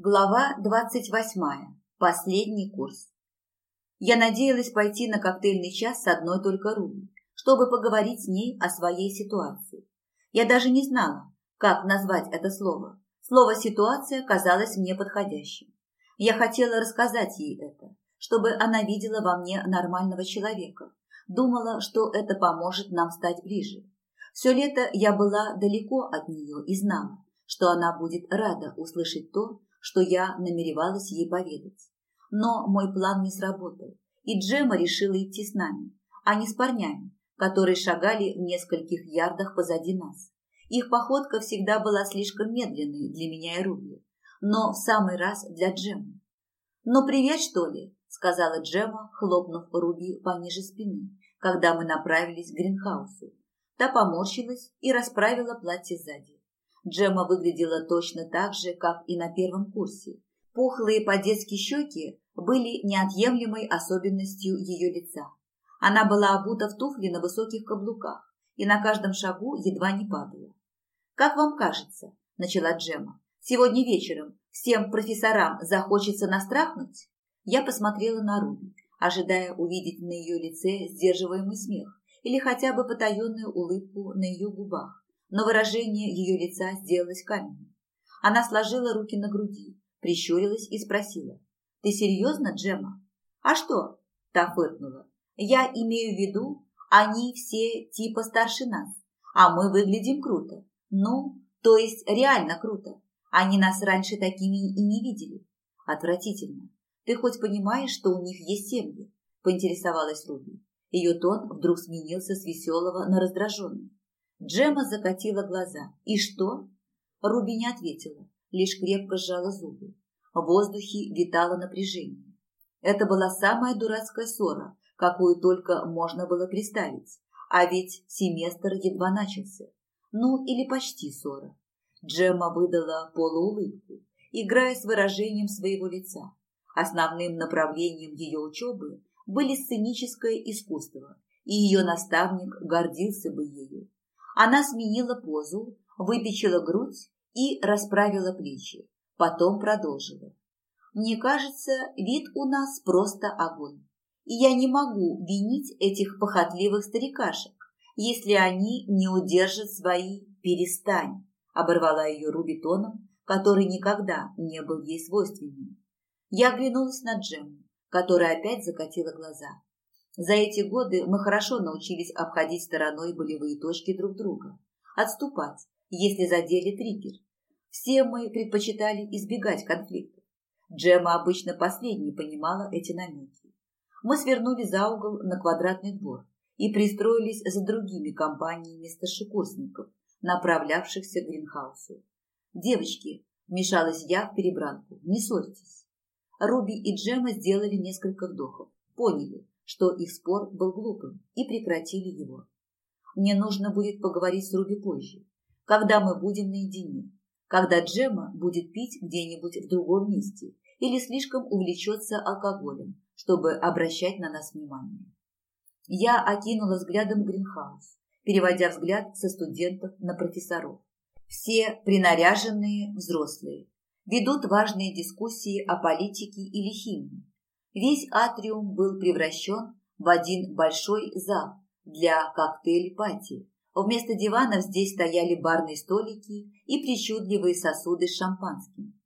Глава двадцать восьмая. Последний курс. Я надеялась пойти на коктейльный час с одной только Руби, чтобы поговорить с ней о своей ситуации. Я даже не знала, как назвать это слово. Слово «ситуация» казалось мне подходящим. Я хотела рассказать ей это, чтобы она видела во мне нормального человека. Думала, что это поможет нам стать ближе. Все лето я была далеко от нее и знала, что она будет рада услышать то, что я намеревалась ей поведать. Но мой план не сработал, и Джема решила идти с нами, а не с парнями, которые шагали в нескольких ярдах позади нас. Их походка всегда была слишком медленной для меня и Руби, но в самый раз для Джемы. «Ну, привет, что ли?» – сказала Джема, хлопнув Руби пониже спины, когда мы направились к гринхаусу. Та поморщилась и расправила платье сзади. Джема выглядела точно так же, как и на первом курсе. Пухлые по-детски щеки были неотъемлемой особенностью ее лица. Она была обута в туфли на высоких каблуках и на каждом шагу едва не падала. «Как вам кажется?» – начала Джема. «Сегодня вечером всем профессорам захочется настрахнуть?» Я посмотрела на Руби, ожидая увидеть на ее лице сдерживаемый смех или хотя бы потаенную улыбку на ее губах но выражение ее лица сделалось каменным. Она сложила руки на груди, прищурилась и спросила. «Ты серьезно, Джема?» «А что?» – та фыркнула. «Я имею в виду, они все типа старше нас, а мы выглядим круто. Ну, то есть реально круто. Они нас раньше такими и не видели. Отвратительно. Ты хоть понимаешь, что у них есть семьи?» – поинтересовалась Руби. Ее тон вдруг сменился с веселого на раздраженный. Джема закатила глаза. «И что?» Руби не ответила, лишь крепко сжала зубы. В воздухе витало напряжение. Это была самая дурацкая ссора, какую только можно было представить. А ведь семестр едва начался. Ну, или почти ссора. Джемма выдала полуулыбку, играя с выражением своего лица. Основным направлением ее учебы были сценическое искусство, и ее наставник гордился бы ею. Она сменила позу, выпечила грудь и расправила плечи. Потом продолжила. Мне кажется, вид у нас просто огонь. И я не могу винить этих похотливых старикашек, если они не удержат свои «перестань», оборвала ее Руби тоном, который никогда не был ей свойственным. Я оглянулась на Джему, которая опять закатила глаза. За эти годы мы хорошо научились обходить стороной болевые точки друг друга, отступать, если задели триггер. Все мы предпочитали избегать конфликтов. Джема обычно последней понимала эти намеки. Мы свернули за угол на квадратный двор и пристроились за другими компаниями старшекурсников, направлявшихся к Гринхаусу. «Девочки», – вмешалась я в перебранку, – «не ссорьтесь». Руби и Джема сделали несколько вдохов, поняли, что их спор был глупым, и прекратили его. Мне нужно будет поговорить с Руби позже, когда мы будем наедине, когда Джема будет пить где-нибудь в другом месте или слишком увлечется алкоголем, чтобы обращать на нас внимание. Я окинула взглядом Гринхаус, переводя взгляд со студентов на профессоров. Все принаряженные взрослые ведут важные дискуссии о политике или химии, Весь атриум был превращен в один большой зал для коктейль-пати. Вместо диванов здесь стояли барные столики и причудливые сосуды с шампанским.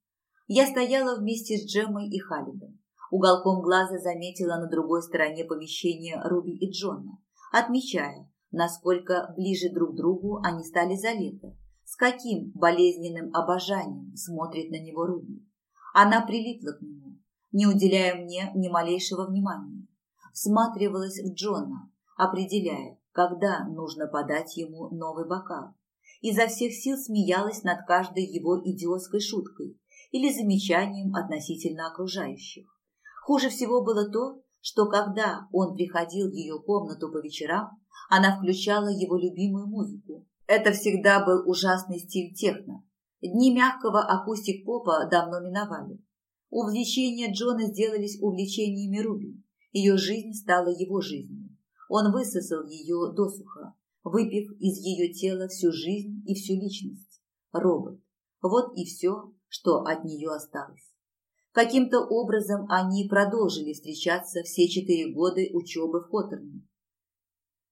Я стояла вместе с Джемой и Халидом. Уголком глаза заметила на другой стороне помещения Руби и Джона, отмечая, насколько ближе друг другу они стали за лето, с каким болезненным обожанием смотрит на него Руби. Она прилипла к нему, не уделяя мне ни малейшего внимания. Всматривалась в Джона, определяя, когда нужно подать ему новый бокал. Изо всех сил смеялась над каждой его идиотской шуткой или замечанием относительно окружающих. Хуже всего было то, что когда он приходил в ее комнату по вечерам, она включала его любимую музыку. Это всегда был ужасный стиль техно. Дни мягкого акустик-попа давно миновали. Увлечения Джона сделались увлечениями Руби. Ее жизнь стала его жизнью. Он высосал ее досуха, выпив из ее тела всю жизнь и всю личность. Робот. Вот и все, что от нее осталось. Каким-то образом они продолжили встречаться все четыре года учебы в Коттерне.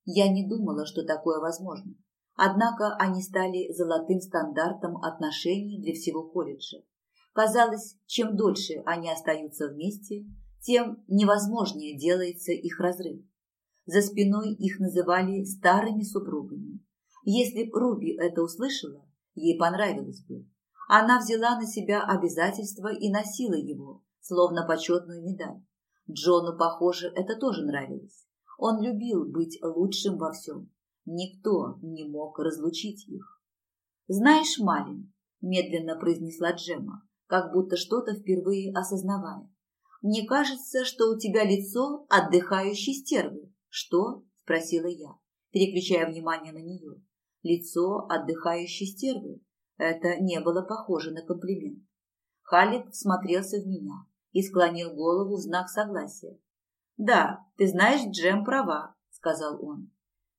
Я не думала, что такое возможно. Однако они стали золотым стандартом отношений для всего колледжа. Казалось, чем дольше они остаются вместе, тем невозможнее делается их разрыв. За спиной их называли старыми супругами. Если б Руби это услышала, ей понравилось бы. Она взяла на себя обязательство и носила его, словно почетную медаль. Джону, похоже, это тоже нравилось. Он любил быть лучшим во всем. Никто не мог разлучить их. «Знаешь, Малин», – медленно произнесла Джема, как будто что-то впервые осознавая, «мне кажется, что у тебя лицо отдыхающей стервы». «Что?» – спросила я, переключая внимание на нее. Лицо отдыхающей стервы. Это не было похоже на комплимент. Халид всмотрелся в меня и склонил голову в знак согласия. «Да, ты знаешь, Джем права», – сказал он.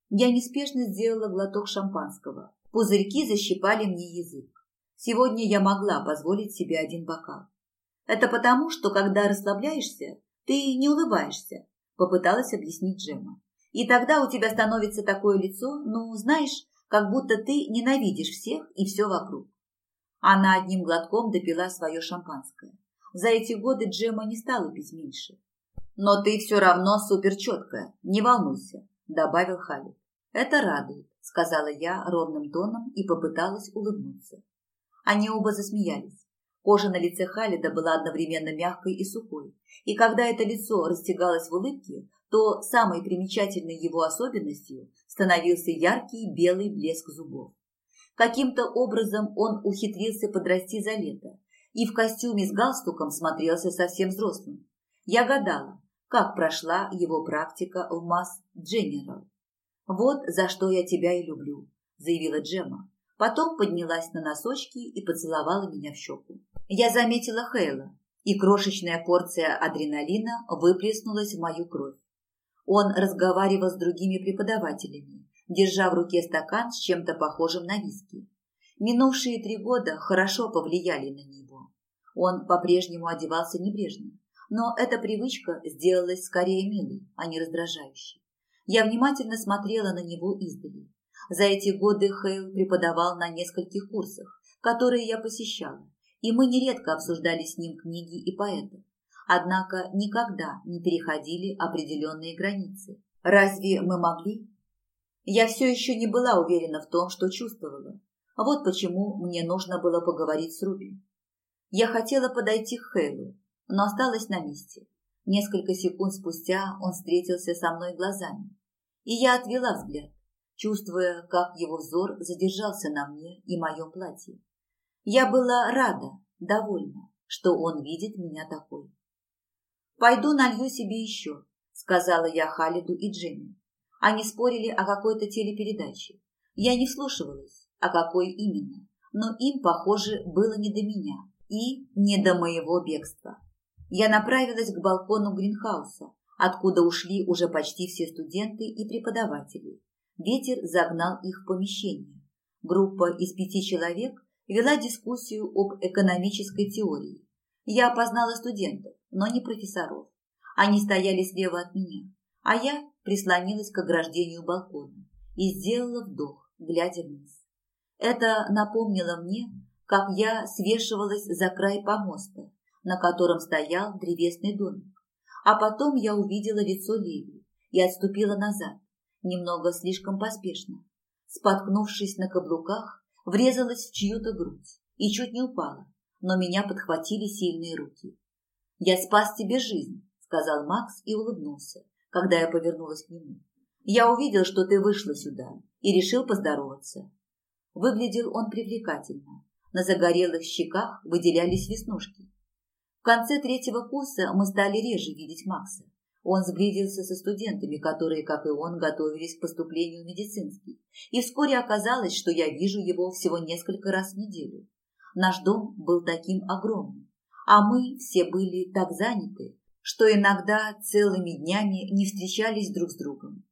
Я неспешно сделала глоток шампанского. Пузырьки защипали мне язык. Сегодня я могла позволить себе один бокал. Это потому, что когда расслабляешься, ты не улыбаешься, попыталась объяснить Джема. И тогда у тебя становится такое лицо, ну, знаешь, как будто ты ненавидишь всех и все вокруг. Она одним глотком допила свое шампанское. За эти годы Джема не стала пить меньше. «Но ты все равно суперчеткая, не волнуйся», – добавил Халид. «Это радует», – сказала я ровным тоном и попыталась улыбнуться. Они оба засмеялись. Кожа на лице Халида была одновременно мягкой и сухой, и когда это лицо растягалось в улыбке, то самой примечательной его особенностью становился яркий белый блеск зубов. Каким-то образом он ухитрился подрасти за лето и в костюме с галстуком смотрелся совсем взрослым. Я гадала, как прошла его практика в Масс Дженерал. «Вот за что я тебя и люблю», – заявила Джема. Потом поднялась на носочки и поцеловала меня в щеку. Я заметила Хейла, и крошечная порция адреналина выплеснулась в мою кровь. Он разговаривал с другими преподавателями, держа в руке стакан с чем-то похожим на виски. Минувшие три года хорошо повлияли на него. Он по-прежнему одевался небрежно, но эта привычка сделалась скорее милой, а не раздражающей. Я внимательно смотрела на него издали. За эти годы Хейл преподавал на нескольких курсах, которые я посещала, и мы нередко обсуждали с ним книги и поэтов. Однако никогда не переходили определенные границы. Разве мы могли? Я все еще не была уверена в том, что чувствовала. Вот почему мне нужно было поговорить с Руби. Я хотела подойти к Хейлу, но осталась на месте. Несколько секунд спустя он встретился со мной глазами и я отвела взгляд, чувствуя, как его взор задержался на мне и моем платье. Я была рада, довольна, что он видит меня такой. «Пойду налью себе еще», — сказала я Халиду и Джемми. Они спорили о какой-то телепередаче. Я не вслушивалась, о какой именно, но им, похоже, было не до меня и не до моего бегства. Я направилась к балкону гринхауса, откуда ушли уже почти все студенты и преподаватели. Ветер загнал их в помещение. Группа из пяти человек вела дискуссию об экономической теории. Я опознала студентов, но не профессоров. Они стояли слева от меня, а я прислонилась к ограждению балкона и сделала вдох, глядя вниз. Это напомнило мне, как я свешивалась за край помоста, на котором стоял древесный домик. А потом я увидела лицо Леви и отступила назад, немного слишком поспешно. Споткнувшись на каблуках, врезалась в чью-то грудь и чуть не упала, но меня подхватили сильные руки. «Я спас тебе жизнь», — сказал Макс и улыбнулся, когда я повернулась к нему. «Я увидел, что ты вышла сюда и решил поздороваться». Выглядел он привлекательно. На загорелых щеках выделялись веснушки. В конце третьего курса мы стали реже видеть Макса. Он сблизился со студентами, которые, как и он, готовились к поступлению в медицинский. И вскоре оказалось, что я вижу его всего несколько раз в неделю. Наш дом был таким огромным, а мы все были так заняты, что иногда целыми днями не встречались друг с другом.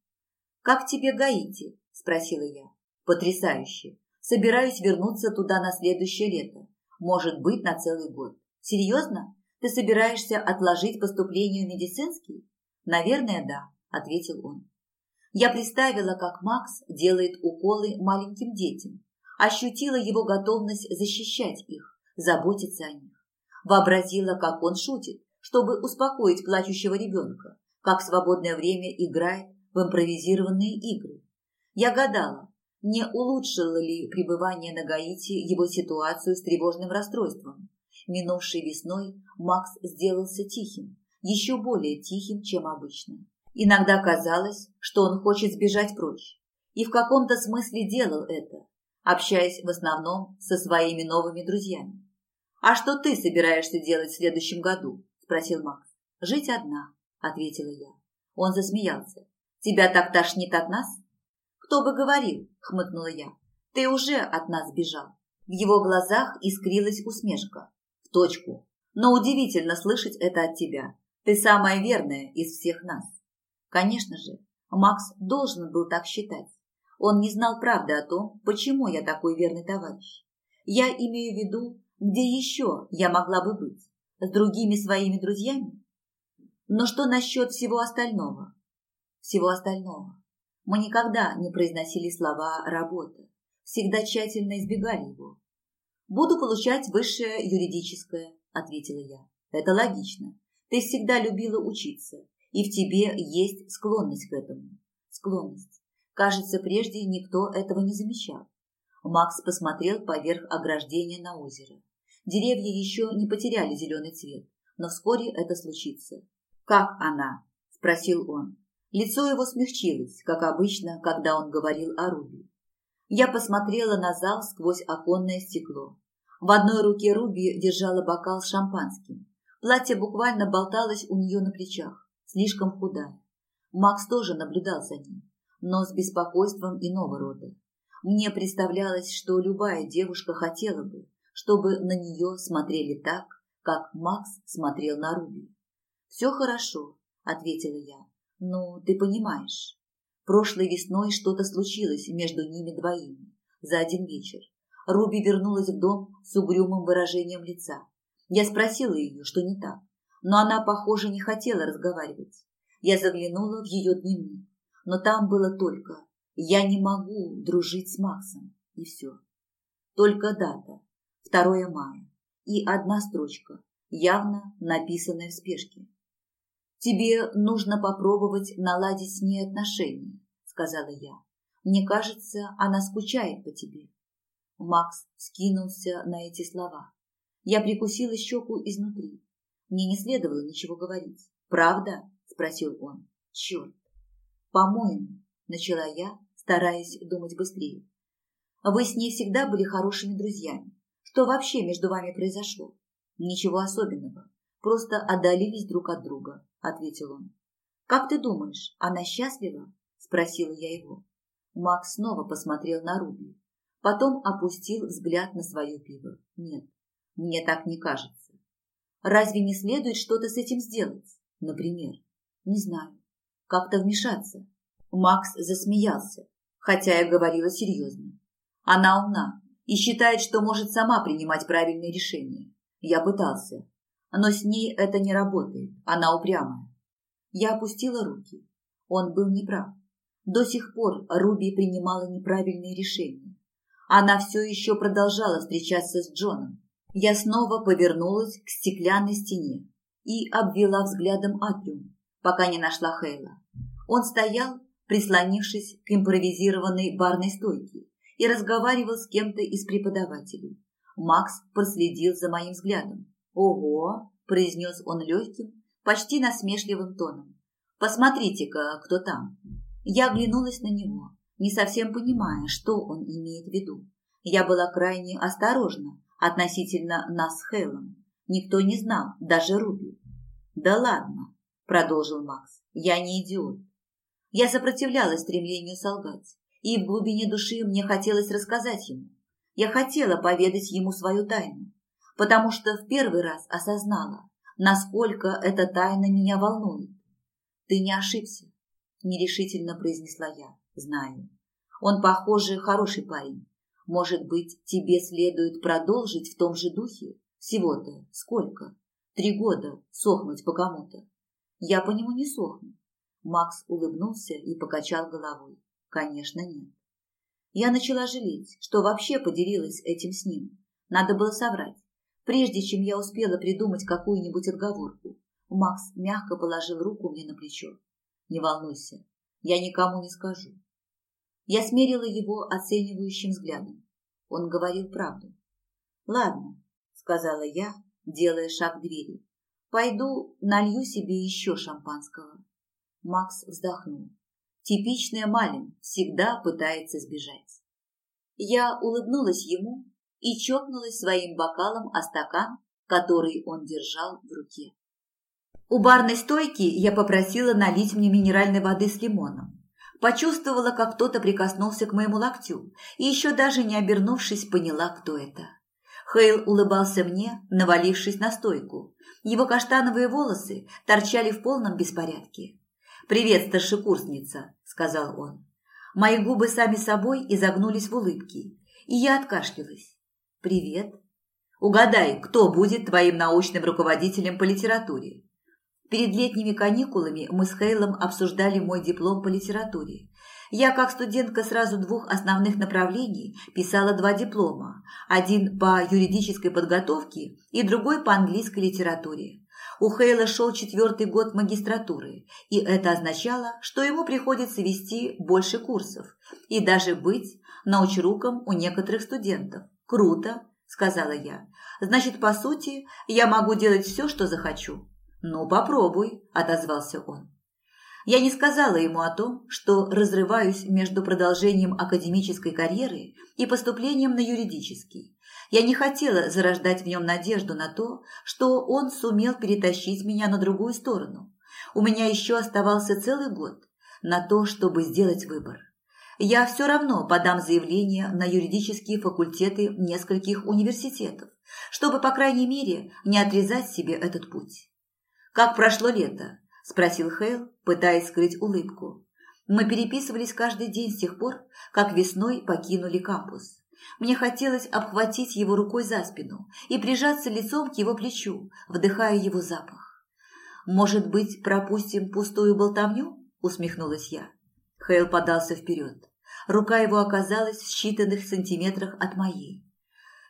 «Как тебе Гаити?» – спросила я. «Потрясающе. Собираюсь вернуться туда на следующее лето. Может быть, на целый год. Серьезно? Ты собираешься отложить поступление в медицинский? Наверное, да, ответил он. Я представила, как Макс делает уколы маленьким детям, ощутила его готовность защищать их, заботиться о них. Вообразила, как он шутит, чтобы успокоить плачущего ребенка, как в свободное время играет в импровизированные игры. Я гадала, не улучшило ли пребывание на Гаити его ситуацию с тревожным расстройством. Минувшей весной Макс сделался тихим, еще более тихим, чем обычно. Иногда казалось, что он хочет сбежать прочь. И в каком-то смысле делал это, общаясь в основном со своими новыми друзьями. «А что ты собираешься делать в следующем году?» – спросил Макс. «Жить одна», – ответила я. Он засмеялся. «Тебя так тошнит от нас?» «Кто бы говорил?» – хмыкнула я. «Ты уже от нас бежал». В его глазах искрилась усмешка. «В точку. Но удивительно слышать это от тебя. Ты самая верная из всех нас». Конечно же, Макс должен был так считать. Он не знал правды о том, почему я такой верный товарищ. Я имею в виду, где еще я могла бы быть? С другими своими друзьями? Но что насчет всего остального? Всего остального. Мы никогда не произносили слова «работа», всегда тщательно избегали его. «Буду получать высшее юридическое», – ответила я. «Это логично. Ты всегда любила учиться, и в тебе есть склонность к этому. Склонность. Кажется, прежде никто этого не замечал. Макс посмотрел поверх ограждения на озеро. Деревья еще не потеряли зеленый цвет, но вскоре это случится. «Как она?» – спросил он. Лицо его смягчилось, как обычно, когда он говорил о Руби. Я посмотрела на зал сквозь оконное стекло. В одной руке Руби держала бокал с шампанским. Платье буквально болталось у нее на плечах, слишком худая. Макс тоже наблюдал за ним, но с беспокойством иного рода. Мне представлялось, что любая девушка хотела бы, чтобы на нее смотрели так, как Макс смотрел на Руби. «Все хорошо», — ответила я. Ну, ты понимаешь. Прошлой весной что-то случилось между ними двоими за один вечер. Руби вернулась в дом с угрюмым выражением лица. Я спросила ее, что не так, но она, похоже, не хотела разговаривать. Я заглянула в ее дневник, но там было только «Я не могу дружить с Максом» и все. Только дата, 2 мая, и одна строчка, явно написанная в спешке. «Тебе нужно попробовать наладить с ней отношения», — сказала я. «Мне кажется, она скучает по тебе». Макс скинулся на эти слова. Я прикусила щеку изнутри. Мне не следовало ничего говорить. «Правда?» – спросил он. «Черт!» «По-моему», – начала я, стараясь думать быстрее. «Вы с ней всегда были хорошими друзьями. Что вообще между вами произошло? Ничего особенного. Просто отдалились друг от друга. – ответил он. «Как ты думаешь, она счастлива?» – спросила я его. Макс снова посмотрел на Руби. Потом опустил взгляд на свое пиво. «Нет, мне так не кажется. Разве не следует что-то с этим сделать? Например? Не знаю. Как-то вмешаться?» Макс засмеялся, хотя я говорила серьезно. «Она умна и считает, что может сама принимать правильные решения. Я пытался, но с ней это не работает, она упрямая. Я опустила руки. Он был неправ. До сих пор Руби принимала неправильные решения. Она все еще продолжала встречаться с Джоном. Я снова повернулась к стеклянной стене и обвела взглядом атриум, пока не нашла Хейла. Он стоял, прислонившись к импровизированной барной стойке, и разговаривал с кем-то из преподавателей. Макс проследил за моим взглядом. «Ого!» – произнес он легким, почти насмешливым тоном. «Посмотрите-ка, кто там!» Я оглянулась на него, не совсем понимая, что он имеет в виду. Я была крайне осторожна относительно нас с Хейлом. Никто не знал, даже Руби. «Да ладно», – продолжил Макс, – «я не идиот». Я сопротивлялась стремлению солгать, и в глубине души мне хотелось рассказать ему. Я хотела поведать ему свою тайну, потому что в первый раз осознала, насколько эта тайна меня волнует. Ты не ошибся, нерешительно произнесла я. Знаю. Он, похоже, хороший парень. Может быть, тебе следует продолжить в том же духе? Всего-то сколько? Три года сохнуть по кому-то. Я по нему не сохну. Макс улыбнулся и покачал головой. Конечно, нет. Я начала жалеть, что вообще поделилась этим с ним. Надо было соврать. Прежде чем я успела придумать какую-нибудь отговорку, Макс мягко положил руку мне на плечо. Не волнуйся, я никому не скажу. Я смерила его оценивающим взглядом. Он говорил правду. «Ладно», — сказала я, делая шаг к двери. «Пойду налью себе еще шампанского». Макс вздохнул. Типичная Малин всегда пытается сбежать. Я улыбнулась ему и чокнулась своим бокалом о стакан, который он держал в руке. У барной стойки я попросила налить мне минеральной воды с лимоном. Почувствовала, как кто-то прикоснулся к моему локтю, и еще даже не обернувшись, поняла, кто это. Хейл улыбался мне, навалившись на стойку. Его каштановые волосы торчали в полном беспорядке. «Привет, старшекурсница», – сказал он. Мои губы сами собой изогнулись в улыбке, и я откашлялась. «Привет. Угадай, кто будет твоим научным руководителем по литературе?» Перед летними каникулами мы с Хейлом обсуждали мой диплом по литературе. Я, как студентка сразу двух основных направлений, писала два диплома. Один по юридической подготовке и другой по английской литературе. У Хейла шел четвертый год магистратуры, и это означало, что ему приходится вести больше курсов и даже быть научруком у некоторых студентов. «Круто», – сказала я. «Значит, по сути, я могу делать все, что захочу». «Ну, попробуй», – отозвался он. Я не сказала ему о том, что разрываюсь между продолжением академической карьеры и поступлением на юридический. Я не хотела зарождать в нем надежду на то, что он сумел перетащить меня на другую сторону. У меня еще оставался целый год на то, чтобы сделать выбор. Я все равно подам заявление на юридические факультеты нескольких университетов, чтобы, по крайней мере, не отрезать себе этот путь. «Как прошло лето?» – спросил Хейл, пытаясь скрыть улыбку. Мы переписывались каждый день с тех пор, как весной покинули кампус. Мне хотелось обхватить его рукой за спину и прижаться лицом к его плечу, вдыхая его запах. «Может быть, пропустим пустую болтовню?» – усмехнулась я. Хейл подался вперед. Рука его оказалась в считанных сантиметрах от моей.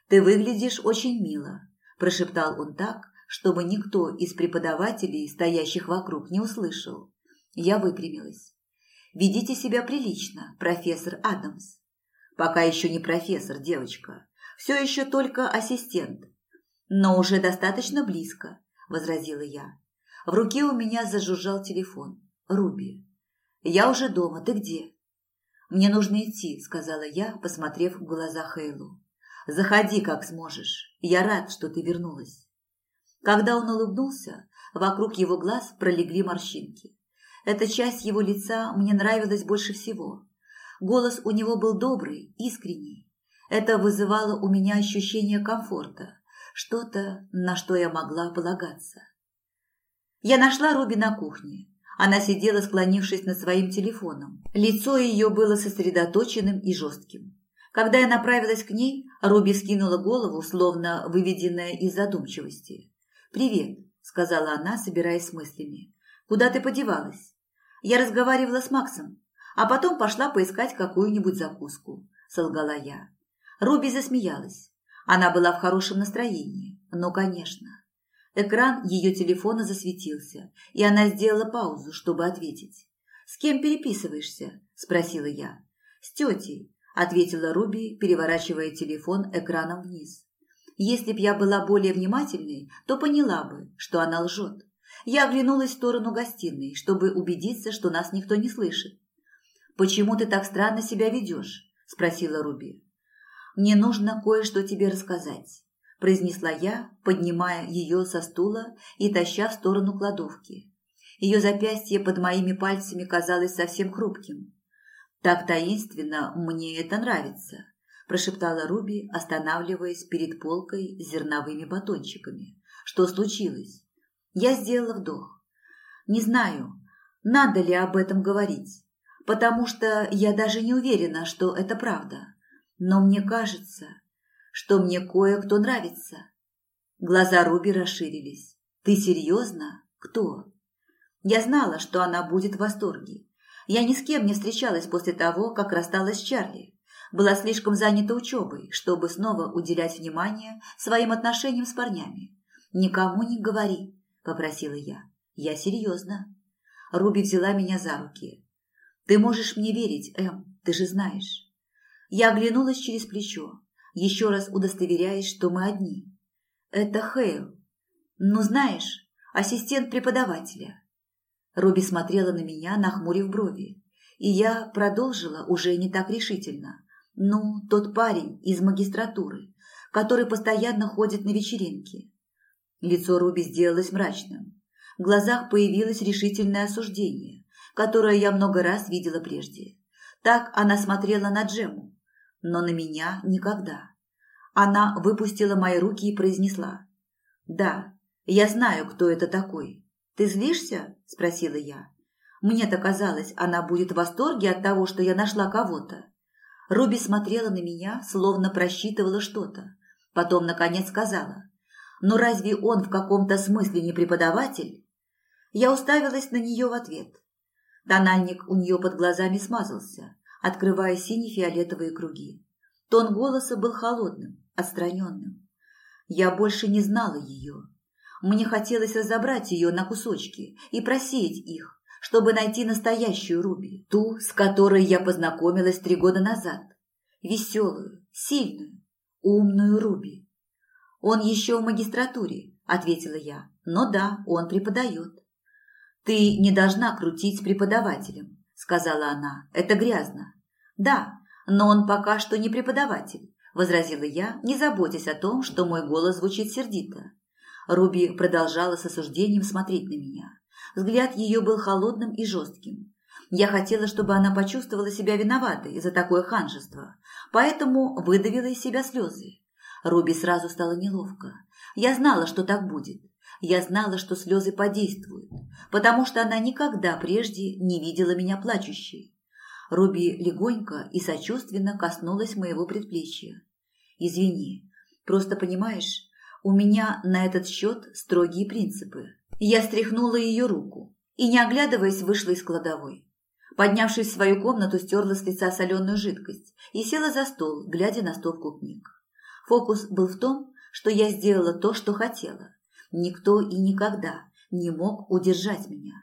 «Ты выглядишь очень мило», – прошептал он так, чтобы никто из преподавателей, стоящих вокруг, не услышал. Я выпрямилась. «Ведите себя прилично, профессор Адамс». «Пока еще не профессор, девочка. Все еще только ассистент». «Но уже достаточно близко», – возразила я. В руке у меня зажужжал телефон. «Руби». «Я уже дома. Ты где?» «Мне нужно идти», – сказала я, посмотрев в глаза Хейлу. «Заходи, как сможешь. Я рад, что ты вернулась». Когда он улыбнулся, вокруг его глаз пролегли морщинки. Эта часть его лица мне нравилась больше всего. Голос у него был добрый, искренний. Это вызывало у меня ощущение комфорта, что-то, на что я могла полагаться. Я нашла Руби на кухне. Она сидела, склонившись над своим телефоном. Лицо ее было сосредоточенным и жестким. Когда я направилась к ней, Руби скинула голову, словно выведенная из задумчивости. «Привет», – сказала она, собираясь с мыслями. «Куда ты подевалась?» «Я разговаривала с Максом, а потом пошла поискать какую-нибудь закуску», – солгала я. Руби засмеялась. Она была в хорошем настроении, но, конечно. Экран ее телефона засветился, и она сделала паузу, чтобы ответить. «С кем переписываешься?» – спросила я. «С тетей», – ответила Руби, переворачивая телефон экраном вниз. Если б я была более внимательной, то поняла бы, что она лжет. Я оглянулась в сторону гостиной, чтобы убедиться, что нас никто не слышит. «Почему ты так странно себя ведешь?» – спросила Руби. «Мне нужно кое-что тебе рассказать», – произнесла я, поднимая ее со стула и таща в сторону кладовки. Ее запястье под моими пальцами казалось совсем хрупким. «Так таинственно мне это нравится», прошептала Руби, останавливаясь перед полкой с зерновыми батончиками. Что случилось? Я сделала вдох. Не знаю, надо ли об этом говорить, потому что я даже не уверена, что это правда. Но мне кажется, что мне кое-кто нравится. Глаза Руби расширились. Ты серьезно? Кто? Я знала, что она будет в восторге. Я ни с кем не встречалась после того, как рассталась с Чарли. Была слишком занята учебой, чтобы снова уделять внимание своим отношениям с парнями. «Никому не говори», – попросила я. «Я серьезно». Руби взяла меня за руки. «Ты можешь мне верить, Эм, ты же знаешь». Я оглянулась через плечо, еще раз удостоверяясь, что мы одни. «Это Хейл. Ну, знаешь, ассистент преподавателя». Руби смотрела на меня, нахмурив брови, и я продолжила уже не так решительно. «Ну, тот парень из магистратуры, который постоянно ходит на вечеринки». Лицо Руби сделалось мрачным. В глазах появилось решительное осуждение, которое я много раз видела прежде. Так она смотрела на Джему, но на меня никогда. Она выпустила мои руки и произнесла. «Да, я знаю, кто это такой. Ты злишься?» – спросила я. Мне-то казалось, она будет в восторге от того, что я нашла кого-то. Руби смотрела на меня, словно просчитывала что-то. Потом, наконец, сказала. «Но разве он в каком-то смысле не преподаватель?» Я уставилась на нее в ответ. Тональник у нее под глазами смазался, открывая сине-фиолетовые круги. Тон голоса был холодным, отстраненным. Я больше не знала ее. Мне хотелось разобрать ее на кусочки и просеять их, чтобы найти настоящую Руби, ту, с которой я познакомилась три года назад. Веселую, сильную, умную Руби. «Он еще в магистратуре», – ответила я. «Но да, он преподает». «Ты не должна крутить преподавателем», – сказала она. «Это грязно». «Да, но он пока что не преподаватель», – возразила я, не заботясь о том, что мой голос звучит сердито. Руби продолжала с осуждением смотреть на меня. Взгляд ее был холодным и жестким. Я хотела, чтобы она почувствовала себя виноватой за такое ханжество, поэтому выдавила из себя слезы. Руби сразу стало неловко. Я знала, что так будет. Я знала, что слезы подействуют, потому что она никогда прежде не видела меня плачущей. Руби легонько и сочувственно коснулась моего предплечья. «Извини, просто понимаешь, у меня на этот счет строгие принципы». Я стряхнула ее руку и, не оглядываясь, вышла из кладовой. Поднявшись в свою комнату, стерла с лица соленую жидкость и села за стол, глядя на стопку книг. Фокус был в том, что я сделала то, что хотела. Никто и никогда не мог удержать меня.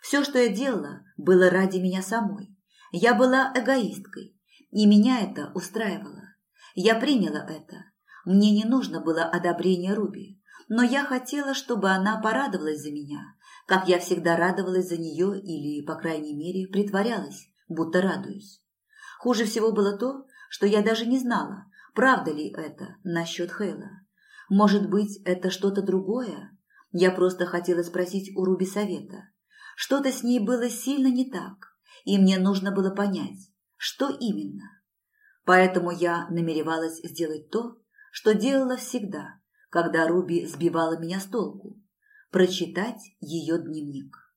Все, что я делала, было ради меня самой. Я была эгоисткой, и меня это устраивало. Я приняла это. Мне не нужно было одобрения Руби, но я хотела, чтобы она порадовалась за меня, как я всегда радовалась за нее или, по крайней мере, притворялась, будто радуюсь. Хуже всего было то, что я даже не знала, правда ли это насчет Хейла. Может быть, это что-то другое? Я просто хотела спросить у Руби совета. Что-то с ней было сильно не так, и мне нужно было понять, что именно. Поэтому я намеревалась сделать то, что делала всегда, когда Руби сбивала меня с толку – прочитать ее дневник.